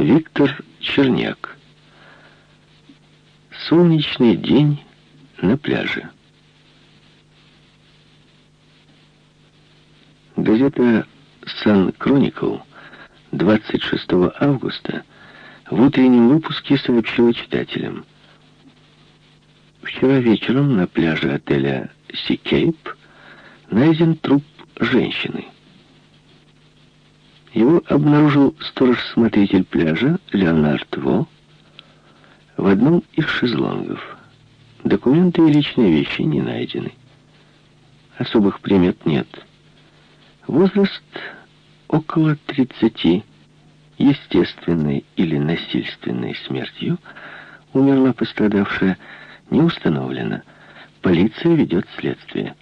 Виктор Черняк. Солнечный день на пляже. Газета «Сан Кроникл» 26 августа в утреннем выпуске сообщила читателям. Вчера вечером на пляже отеля «Си Кейп» найден труп женщины. Его обнаружил сторож-смотритель пляжа Леонард Во в одном из шезлонгов. Документы и личные вещи не найдены. Особых примет нет. Возраст около 30, естественной или насильственной смертью, умерла пострадавшая, не установлено. Полиция ведет следствие.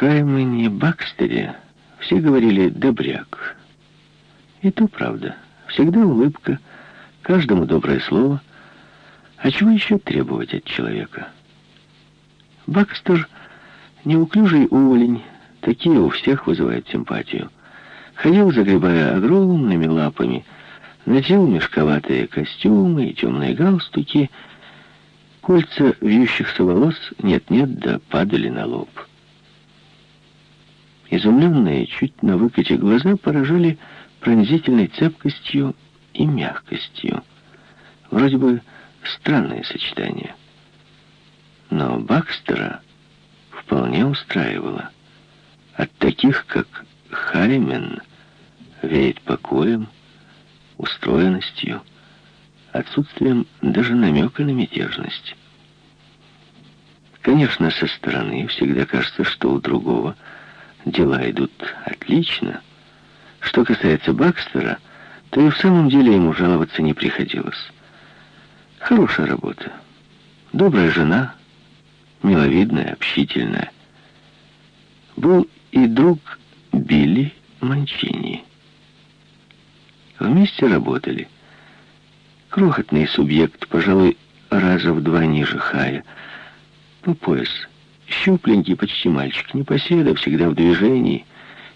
Хаймене Бакстере все говорили «добряк». И то правда. Всегда улыбка, каждому доброе слово. А чего еще требовать от человека? Бакстер — неуклюжий уволень, такие у всех вызывают симпатию. Ходил, загребая огромными лапами, носил мешковатые костюмы и темные галстуки. Кольца вьющихся волос нет-нет, да падали на лоб. Изумленные, чуть на выкате глаза поражали пронзительной цепкостью и мягкостью. Вроде бы странное сочетание. Но Бакстера вполне устраивало. От таких, как Хаймен, веет покоем, устроенностью, отсутствием даже намека на мятежность. Конечно, со стороны всегда кажется, что у другого – дела идут отлично. Что касается Бакстера, то и в самом деле ему жаловаться не приходилось. Хорошая работа. Добрая жена, миловидная, общительная. Был и друг Билли Манчини. Вместе работали. Крохотный субъект, пожалуй, раза в два ниже Хая, по пояс Щупленький почти мальчик, непоседа, всегда в движении,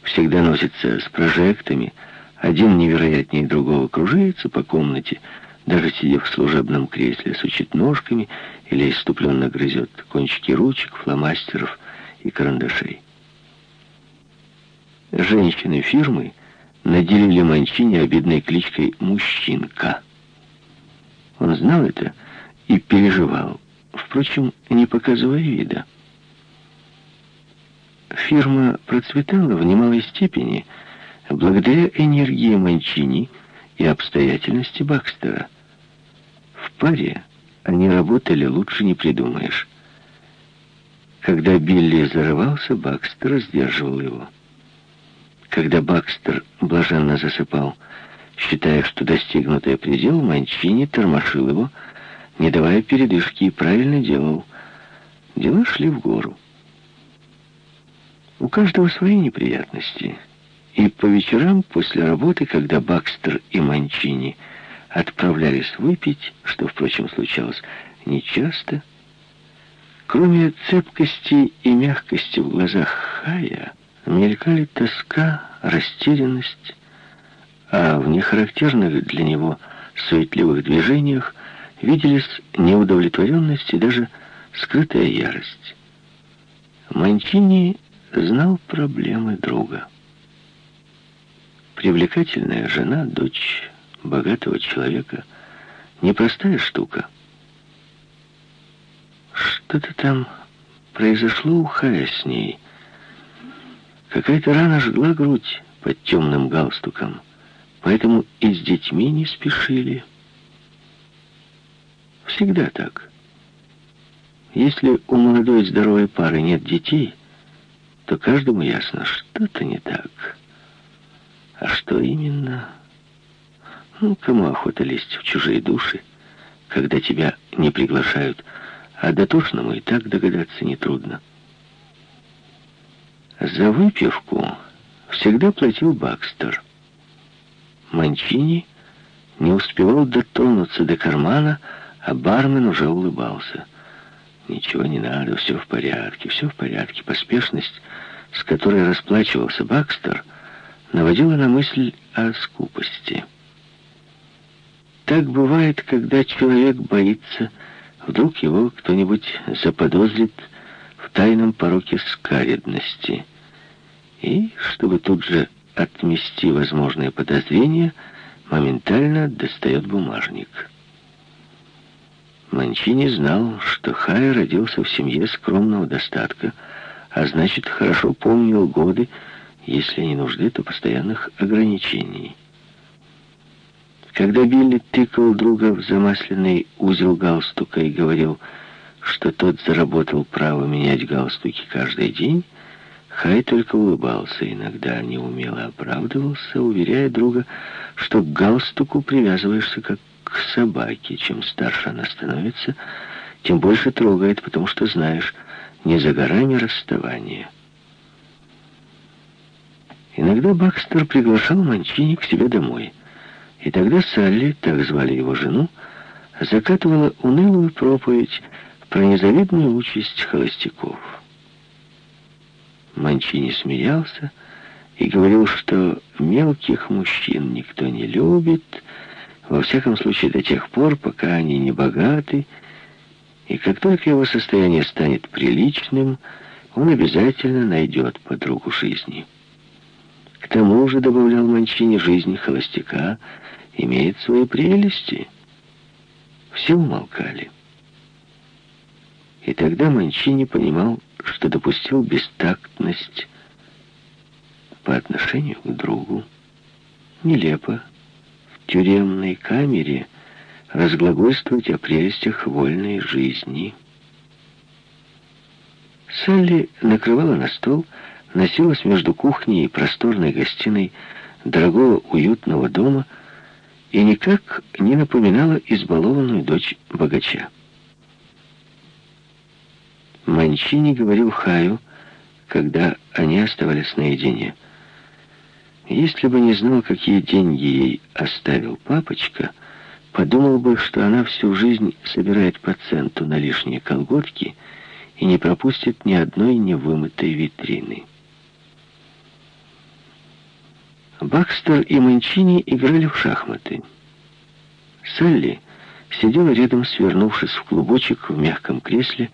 всегда носится с прожектами, один невероятнее другого кружится по комнате, даже сидя в служебном кресле, сучит ножками или иступленно грызет кончики ручек, фломастеров и карандашей. Женщины фирмы наделили Манчини обидной кличкой «Мужчинка». Он знал это и переживал, впрочем, не показывая вида. Фирма процветала в немалой степени благодаря энергии Манчини и обстоятельности Бакстера. В паре они работали лучше не придумаешь. Когда Билли зарывался, Бакстер сдерживал его. Когда Бакстер блаженно засыпал, считая, что достигнутый предел, Манчини тормошил его, не давая передышки, и правильно делал. Дела шли в гору. У каждого свои неприятности. И по вечерам после работы, когда Бакстер и Манчини отправлялись выпить, что, впрочем, случалось нечасто, кроме цепкости и мягкости в глазах Хая, мелькали тоска, растерянность, а в нехарактерных для него суетливых движениях виделись неудовлетворенность и даже скрытая ярость. Манчини знал проблемы друга. Привлекательная жена, дочь богатого человека, непростая штука. Что-то там произошло у Хая с ней. Какая-то рана жгла грудь под темным галстуком, поэтому и с детьми не спешили. Всегда так. Если у молодой здоровой пары нет детей, то каждому ясно, что-то не так. А что именно? Ну, кому охота лезть в чужие души, когда тебя не приглашают, а дотошному и так догадаться нетрудно. За выпивку всегда платил Бакстер. Манчини не успевал дотронуться до кармана, а бармен уже улыбался. Ничего не надо, все в порядке, все в порядке. Поспешность, с которой расплачивался Бакстер, наводила на мысль о скупости. Так бывает, когда человек боится, вдруг его кто-нибудь заподозрит в тайном пороке скаредности. И, чтобы тут же отмести возможные подозрения, моментально достает бумажник. Манчини знал, что Хай родился в семье скромного достатка, а значит, хорошо помнил годы, если не нужды, то постоянных ограничений. Когда Билли тыкал друга в замасленный узел галстука и говорил, что тот заработал право менять галстуки каждый день, Хай только улыбался, иногда неумело оправдывался, уверяя друга, что к галстуку привязываешься как к собаке. Чем старше она становится, тем больше трогает, потому что знаешь, не за горами расставания. Иногда Бакстер приглашал Манчини к себе домой. И тогда Салли, так звали его жену, закатывала унылую проповедь про незавидную участь холостяков. Манчини смеялся и говорил, что мелких мужчин никто не любит, во всяком случае до тех пор, пока они не богаты, и как только его состояние станет приличным, он обязательно найдет подругу жизни. К тому же, добавлял Манчини, жизнь холостяка имеет свои прелести. Все умолкали. И тогда Манчини понимал, что допустил бестактность по отношению к другу. Нелепо в тюремной камере разглагольствовать о прелестях вольной жизни. Салли накрывала на стол, носилась между кухней и просторной гостиной дорогого уютного дома и никак не напоминала избалованную дочь богача. Манчини говорил Хаю, когда они оставались наедине. Если бы не знал, какие деньги ей оставил папочка, подумал бы, что она всю жизнь собирает по центу на лишние колготки и не пропустит ни одной невымытой витрины. Бакстер и Манчини играли в шахматы. Салли сидела рядом, свернувшись в клубочек в мягком кресле.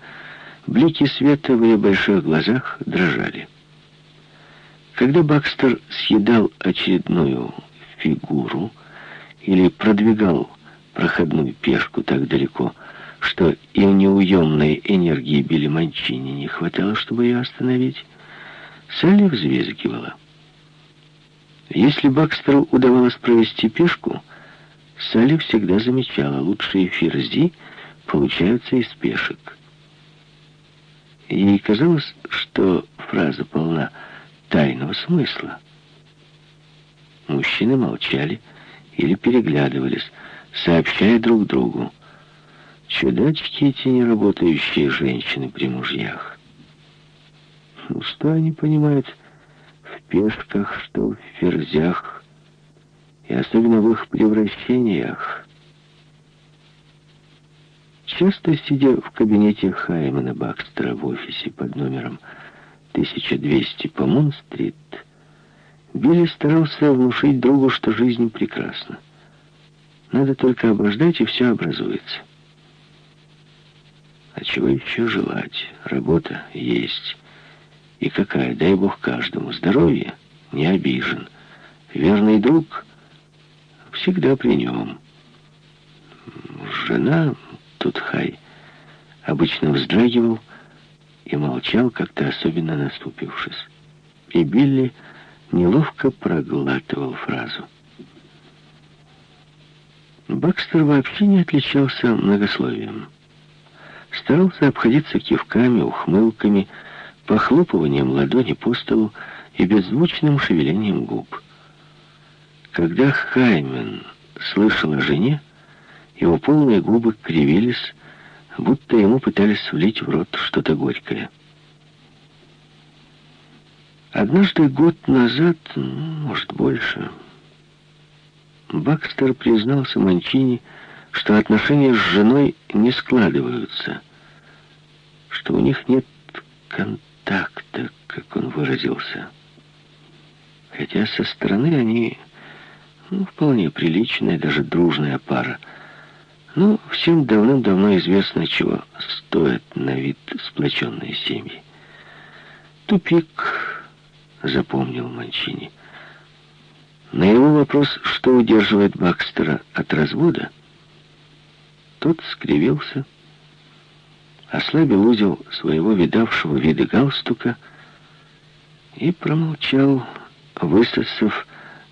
Блики света в ее больших глазах дрожали. Когда Бакстер съедал очередную фигуру или продвигал проходную пешку так далеко, что и неуемной энергии Билли Манчини не хватало, чтобы ее остановить, Салли взвизгивала. Если Бакстеру удавалось провести пешку, Салли всегда замечала, лучшие ферзи получаются из пешек. Ей казалось, что фраза полна тайного смысла. Мужчины молчали или переглядывались, сообщая друг другу. Чудачки эти неработающие женщины при мужьях. Ну, что они понимают в пешках, что в ферзях, и особенно в их превращениях. Часто сидя в кабинете Хаймана Бакстера в офисе под номером 1200 по Мун-стрит, Билли старался внушить другу, что жизнь прекрасна. Надо только обождать, и все образуется. А чего еще желать? Работа есть. И какая, дай бог каждому. Здоровье не обижен. Верный друг всегда при нем. Жена, тут хай, обычно вздрагивал и молчал, как-то особенно наступившись. И Билли неловко проглатывал фразу. Бакстер вообще не отличался многословием. Старался обходиться кивками, ухмылками, похлопыванием ладони по столу и беззвучным шевелением губ. Когда Хаймен слышал о жене, его полные губы кривились, будто ему пытались влить в рот что-то горькое. Однажды год назад, может больше, Бакстер признался Манчини, что отношения с женой не складываются, что у них нет контакта, как он выразился. хотя со стороны они ну, вполне приличная, даже дружная пара. Но всем давным-давно известно, чего стоят на вид сплоченные семьи. Тупик, запомнил Манчини. На его вопрос, что удерживает Бакстера от развода, тот скривился, ослабил узел своего видавшего виды галстука и промолчал, высосав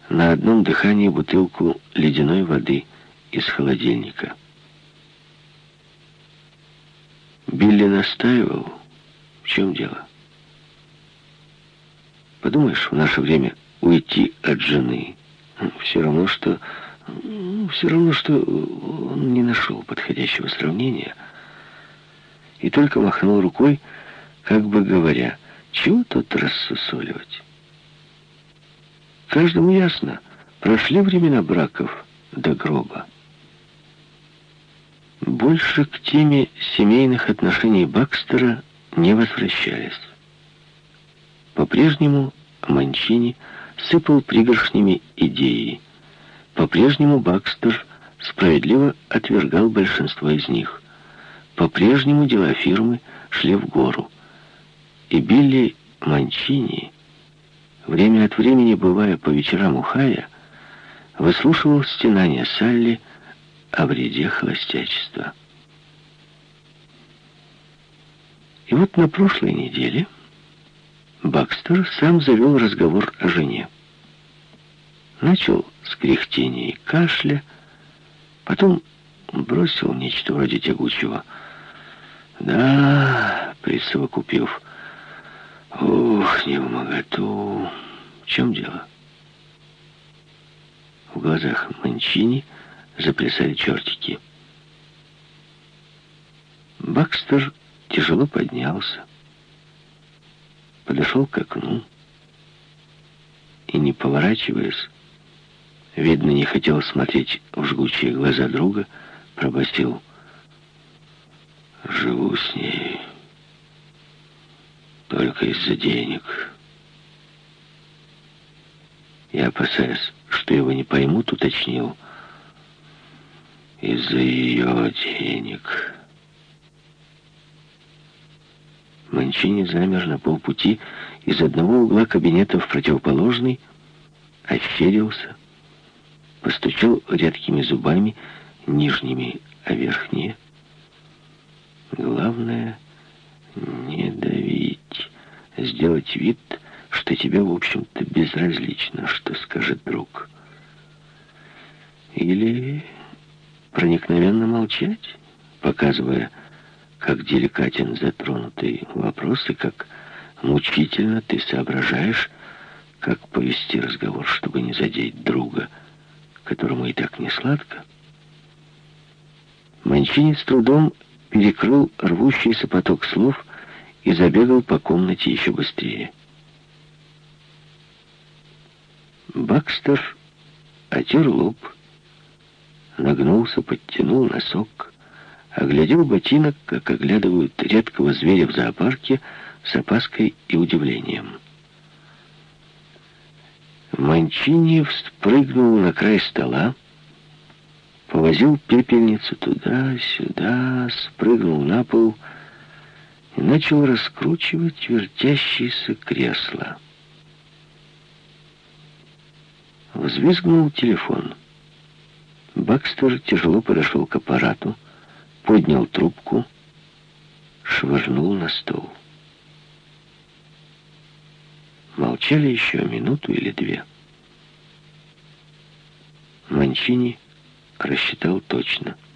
на одном дыхании бутылку ледяной воды из холодильника. Билли настаивал. В чем дело? Подумаешь, в наше время уйти от жены. Все равно, что... Все равно, что он не нашел подходящего сравнения. И только махнул рукой, как бы говоря, чего тут рассусоливать. Каждому ясно, прошли времена браков до гроба. Больше к теме семейных отношений Бакстера не возвращались. По-прежнему Манчини сыпал пригоршнями идеи. По-прежнему Бакстер справедливо отвергал большинство из них. По-прежнему дела фирмы шли в гору. И Билли Манчини время от времени, бывая по вечерам у Хая, выслушивал стенания Салли о вреде холостячества. И вот на прошлой неделе Бакстер сам завел разговор о жене. Начал с кряхтения и кашля, потом бросил нечто вроде тягучего «Да», присовокупив Ох, не в моготу. В чем дело? В глазах Манчини заплясали чертики. Бакстер тяжело поднялся, подошел к окну и, не поворачиваясь, видно, не хотел смотреть в жгучие глаза друга, пробасил «Живу с ней» только из-за денег. Я, опасаясь, что его не поймут, уточнил. Из-за ее денег. Манчини замер на полпути из одного угла кабинета в противоположный, ощерился, постучал редкими зубами, нижними, а верхние. Главное — не давить сделать вид, что тебе, в общем-то, безразлично, что скажет друг. Или проникновенно молчать, показывая, как деликатен затронутый вопрос и как мучительно ты соображаешь, как повести разговор, чтобы не задеть друга, которому и так не сладко. Манчини с трудом перекрыл рвущийся поток слов, и забегал по комнате еще быстрее. Бакстер отер лоб, нагнулся, подтянул носок, оглядел ботинок, как оглядывают редкого зверя в зоопарке, с опаской и удивлением. Манчини спрыгнул на край стола, повозил пепельницу туда-сюда, спрыгнул на пол и начал раскручивать вертящееся кресло. Взвизгнул телефон. Бакстер тяжело подошел к аппарату, поднял трубку, швырнул на стол. Молчали еще минуту или две. Манчини рассчитал точно —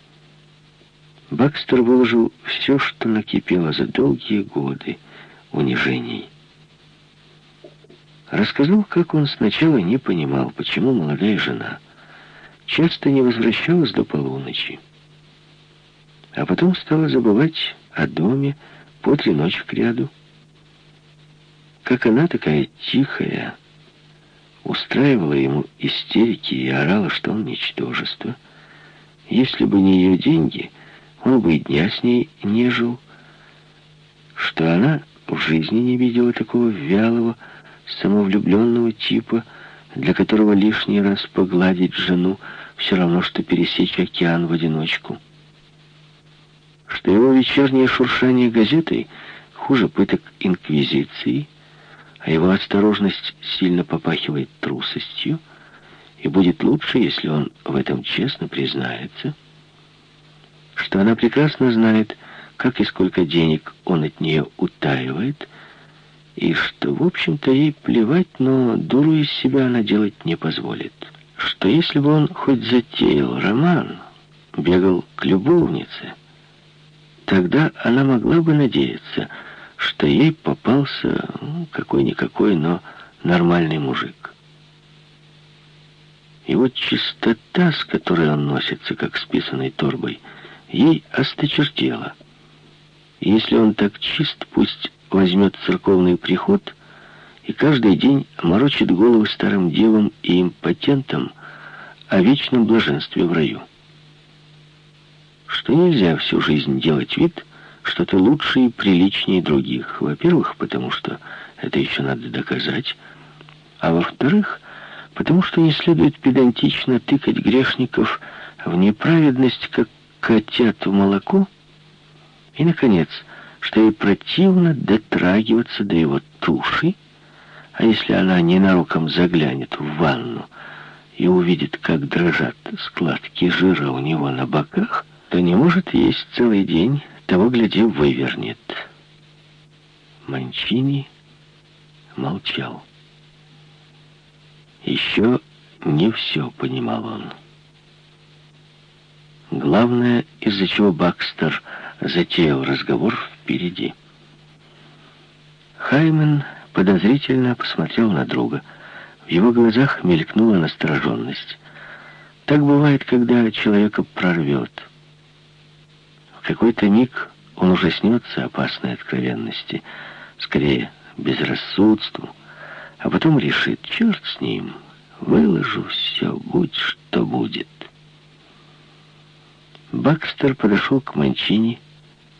Бакстер выложил все, что накипело за долгие годы унижений. Рассказал, как он сначала не понимал, почему молодая жена часто не возвращалась до полуночи, а потом стала забывать о доме по три ночи кряду. Как она такая тихая, устраивала ему истерики и орала, что он ничтожество. Если бы не ее деньги — он бы и дня с ней не жил, что она в жизни не видела такого вялого, самовлюбленного типа, для которого лишний раз погладить жену все равно, что пересечь океан в одиночку. Что его вечернее шуршание газетой хуже пыток инквизиции, а его осторожность сильно попахивает трусостью, и будет лучше, если он в этом честно признается, что она прекрасно знает, как и сколько денег он от нее утаивает, и что, в общем-то, ей плевать, но дуру из себя она делать не позволит. Что если бы он хоть затеял роман, бегал к любовнице, тогда она могла бы надеяться, что ей попался ну, какой-никакой, но нормальный мужик. И вот чистота, с которой он носится, как с писаной торбой, ей осточертела. Если он так чист, пусть возьмет церковный приход и каждый день морочит голову старым девам и импотентам о вечном блаженстве в раю. Что нельзя всю жизнь делать вид, что ты лучше и приличнее других. Во-первых, потому что это еще надо доказать, а во-вторых, потому что не следует педантично тыкать грешников в неправедность, как котят в молоко, и, наконец, что ей противно дотрагиваться до его туши, а если она ненароком заглянет в ванну и увидит, как дрожат складки жира у него на боках, то не может есть целый день, того, гляди, вывернет. Манчини молчал. Еще не все понимал он. Главное, из-за чего Бакстер затеял разговор впереди. Хаймен подозрительно посмотрел на друга. В его глазах мелькнула настороженность. Так бывает, когда человека прорвет. Какой-то миг он ужаснется опасной откровенности, скорее безрассудству, а потом решит, черт с ним, выложу все, будь что будет. Бакстер подошел к Манчини,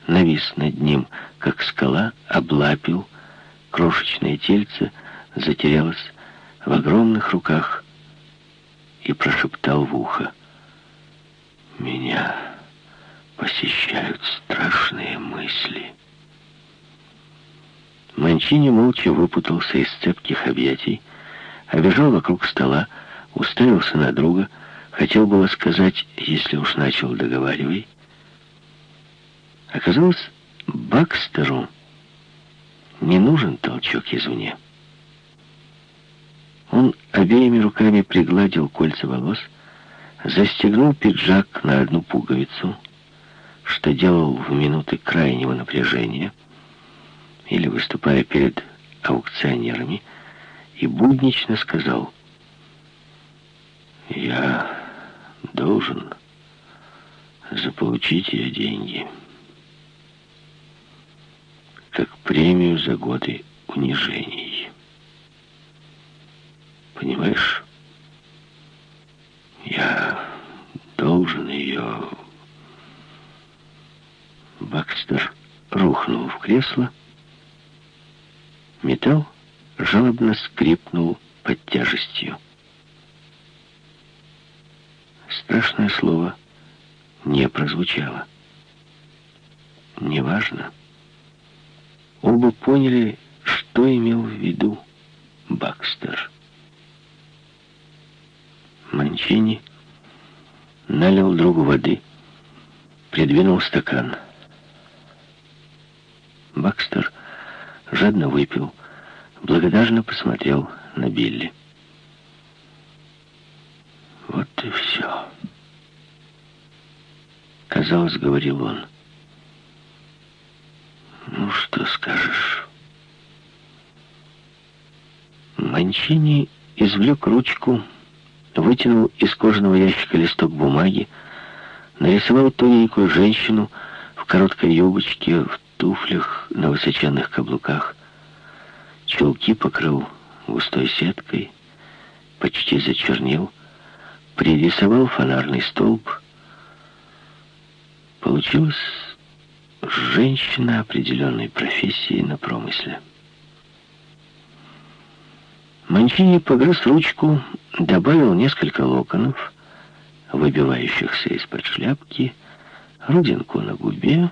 навис над ним, как скала, облапил, крошечное тельце затерялось в огромных руках и прошептал в ухо. «Меня посещают страшные мысли». Манчини молча выпутался из цепких объятий, обежал вокруг стола, уставился на друга — Хотел было сказать, если уж начал договаривай. Оказалось, Бакстеру не нужен толчок извне. Он обеими руками пригладил кольца волос, застегнул пиджак на одну пуговицу, что делал в минуты крайнего напряжения или выступая перед аукционерами, и буднично сказал «Я должен заполучить ее деньги. Как премию за годы унижений. Понимаешь? Я должен ее... Бакстер рухнул в кресло. Металл жалобно скрипнул под тяжестью. Страшное слово не прозвучало. Неважно. Оба поняли, что имел в виду Бакстер. Манчини налил другу воды, придвинул стакан. Бакстер жадно выпил, благодарно посмотрел на Билли. Вот и все. Казалось, говорил он. Ну, что скажешь? Манчини извлек ручку, вытянул из кожаного ящика листок бумаги, нарисовал тоненькую женщину в короткой юбочке, в туфлях на высоченных каблуках. Чулки покрыл густой сеткой, почти зачернил, пририсовал фонарный столб. Получилась женщина определенной профессии на промысле. Манчини погрыз ручку, добавил несколько локонов, выбивающихся из-под шляпки, родинку на губе,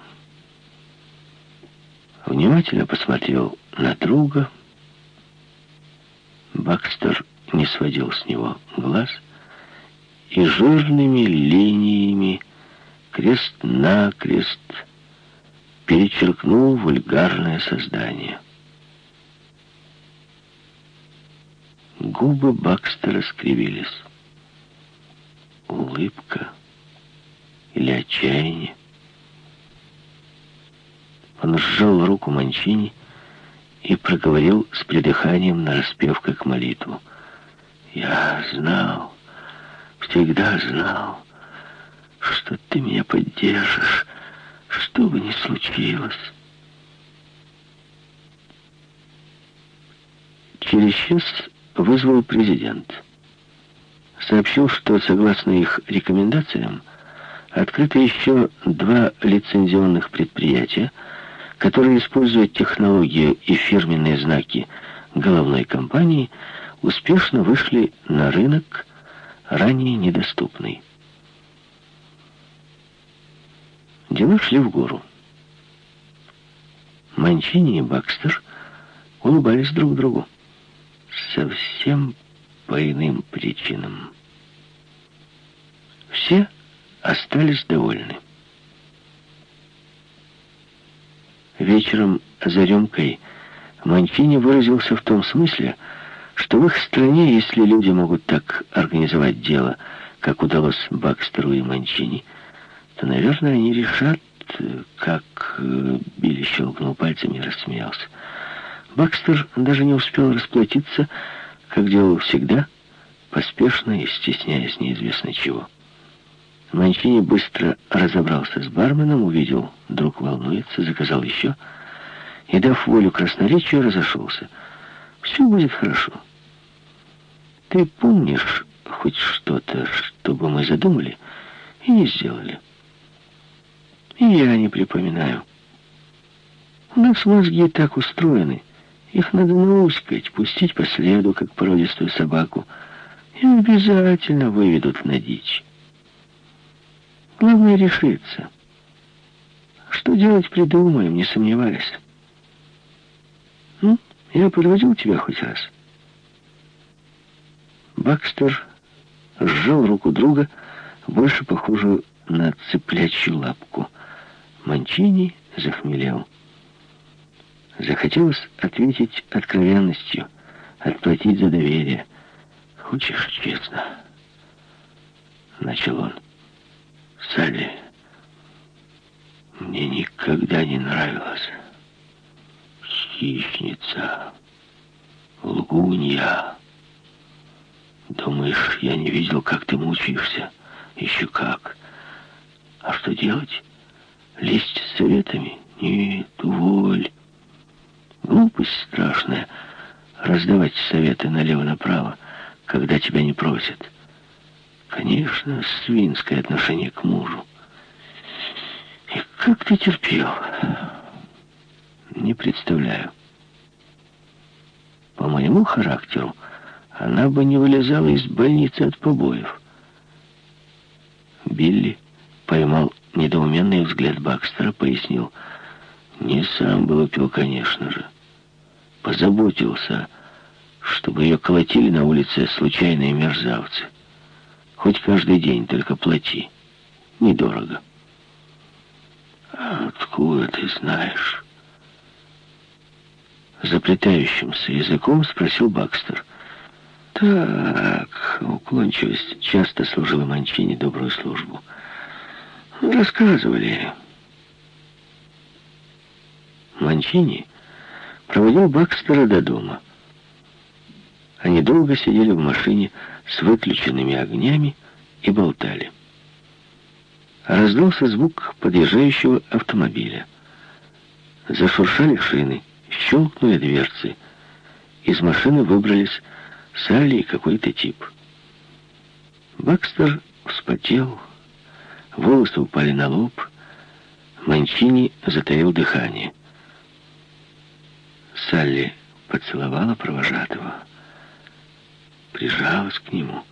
внимательно посмотрел на друга. Бакстер не сводил с него глаз и жирными линиями крест-накрест перечеркнул вульгарное создание. Губы Бакстера скривились. Улыбка или отчаяние? Он сжал руку Манчини и проговорил с придыханием на распев как молитву. «Я знал, всегда знал, что ты меня поддержишь, что бы ни случилось». Через час вызвал президент. Сообщил, что, согласно их рекомендациям, открыто еще два лицензионных предприятия, которые используют технологию и фирменные знаки головной компании, успешно вышли на рынок, ранее недоступный. Дела шли в гору. Манчини и Бакстер улыбались друг другу. Совсем по иным причинам. Все остались довольны. Вечером за рюмкой Манчини выразился в том смысле, что в их стране, если люди могут так организовать дело, как удалось Бакстеру и Манчини, то, наверное, они решат, как э, Билли щелкнул пальцами и рассмеялся. Бакстер даже не успел расплатиться, как делал всегда, поспешно и стесняясь неизвестно чего. Манчини быстро разобрался с барменом, увидел, друг волнуется, заказал еще и, дав волю красноречию, разошелся. Все будет хорошо. Ты помнишь хоть что-то, что бы мы задумали и не сделали? И я не припоминаю. У нас мозги так устроены. Их надо науськать, пустить по следу, как породистую собаку, и обязательно выведут на дичь. Главное решиться. Что делать придумаем, не сомневайся. Ну, я подводил тебя хоть раз. Бакстер сжал руку друга, больше похожую на цыплячью лапку. Манчини захмелел. Захотелось ответить откровенностью, отплатить за доверие. «Хочешь честно?» — начал он. Салли мне никогда не нравилась. Хищница, лгунья. Думаешь, я не видел, как ты мучаешься? Еще как. А что делать? Лезть с советами? Нет, уволь. Глупость страшная. Раздавать советы налево-направо, когда тебя не просят. Конечно, свинское отношение к мужу. И как ты терпел? Не представляю. По моему характеру она бы не вылезала из больницы от побоев. Билли поймал недоуменный взгляд Бакстера, пояснил. Не сам был пил, конечно же. Позаботился, чтобы ее колотили на улице случайные мерзавцы. Хоть каждый день, только плати. Недорого. откуда ты знаешь? Заплетающимся языком спросил Бакстер. Так, уклончивость часто служила Манчини добрую службу. Рассказывали. Манчини проводил Бакстера до дома. Они долго сидели в машине с выключенными огнями и болтали. Раздался звук подъезжающего автомобиля. Зашуршали шины, щелкнули дверцы. Из машины выбрались Салли и какой-то тип. Бакстер вспотел, волосы упали на лоб, Манчини затаил дыхание. Салли поцеловала провожатого. Прижалась к нему.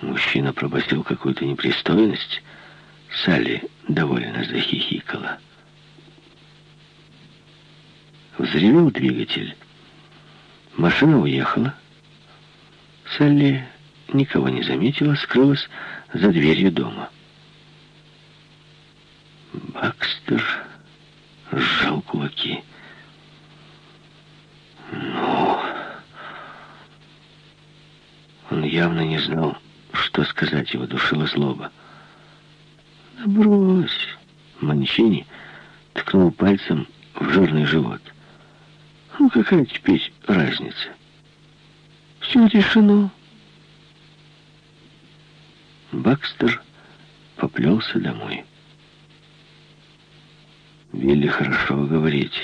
Мужчина пробасил какую-то непристойность. Салли довольно захихикала. Взревел двигатель. Машина уехала. Салли никого не заметила, скрылась за дверью дома. Бакстер сжал кулаки. Ну, он явно не знал, что сказать, его душила злоба. «Да брось!» Манчини ткнул пальцем в жирный живот. «Ну, какая теперь разница? Все решено». Бакстер поплелся домой. Вилли хорошо говорить.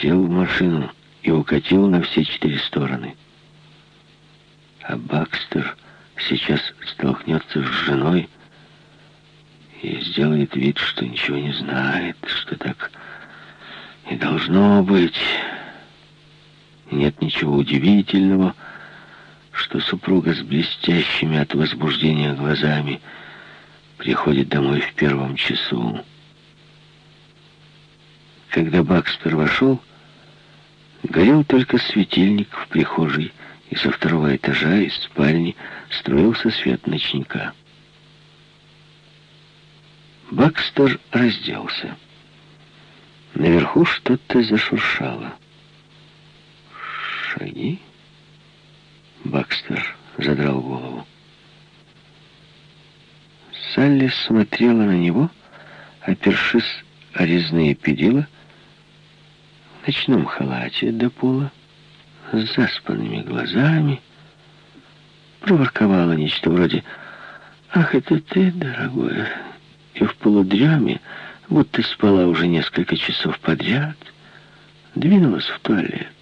Сел в машину и укатил на все четыре стороны. А Бакстер сейчас столкнется с женой и сделает вид, что ничего не знает, что так и должно быть. Нет ничего удивительного, что супруга с блестящими от возбуждения глазами приходит домой в первом часу. Когда Бакстер вошел, горел только светильник в прихожей, и со второго этажа из спальни строился свет ночника. Бакстер разделся. Наверху что-то зашуршало. Шаги? Бакстер задрал голову. Салли смотрела на него, опершись о резные перила, в ночном халате до пола, с заспанными глазами, проворковала нечто вроде «Ах, это ты, дорогой!» и в полудреме, будто спала уже несколько часов подряд, двинулась в туалет.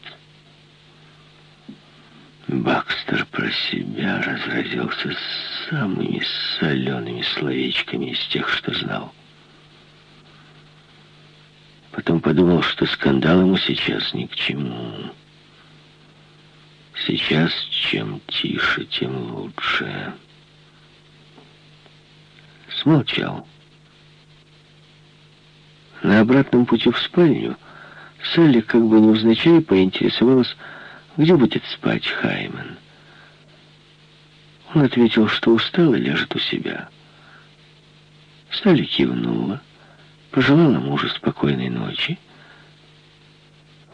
Бакстер про себя разразился самыми солеными словечками из тех, что знал. Потом подумал, что скандал ему сейчас ни к чему. Сейчас чем тише, тем лучше. Смолчал. На обратном пути в спальню Салли как бы невзначай поинтересовалась, где будет спать Хайман. Он ответил, что устал и ляжет у себя. Салли кивнула, пожелала мужу спокойной ночи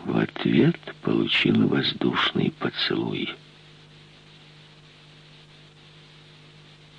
в ответ получила воздушный поцелуй.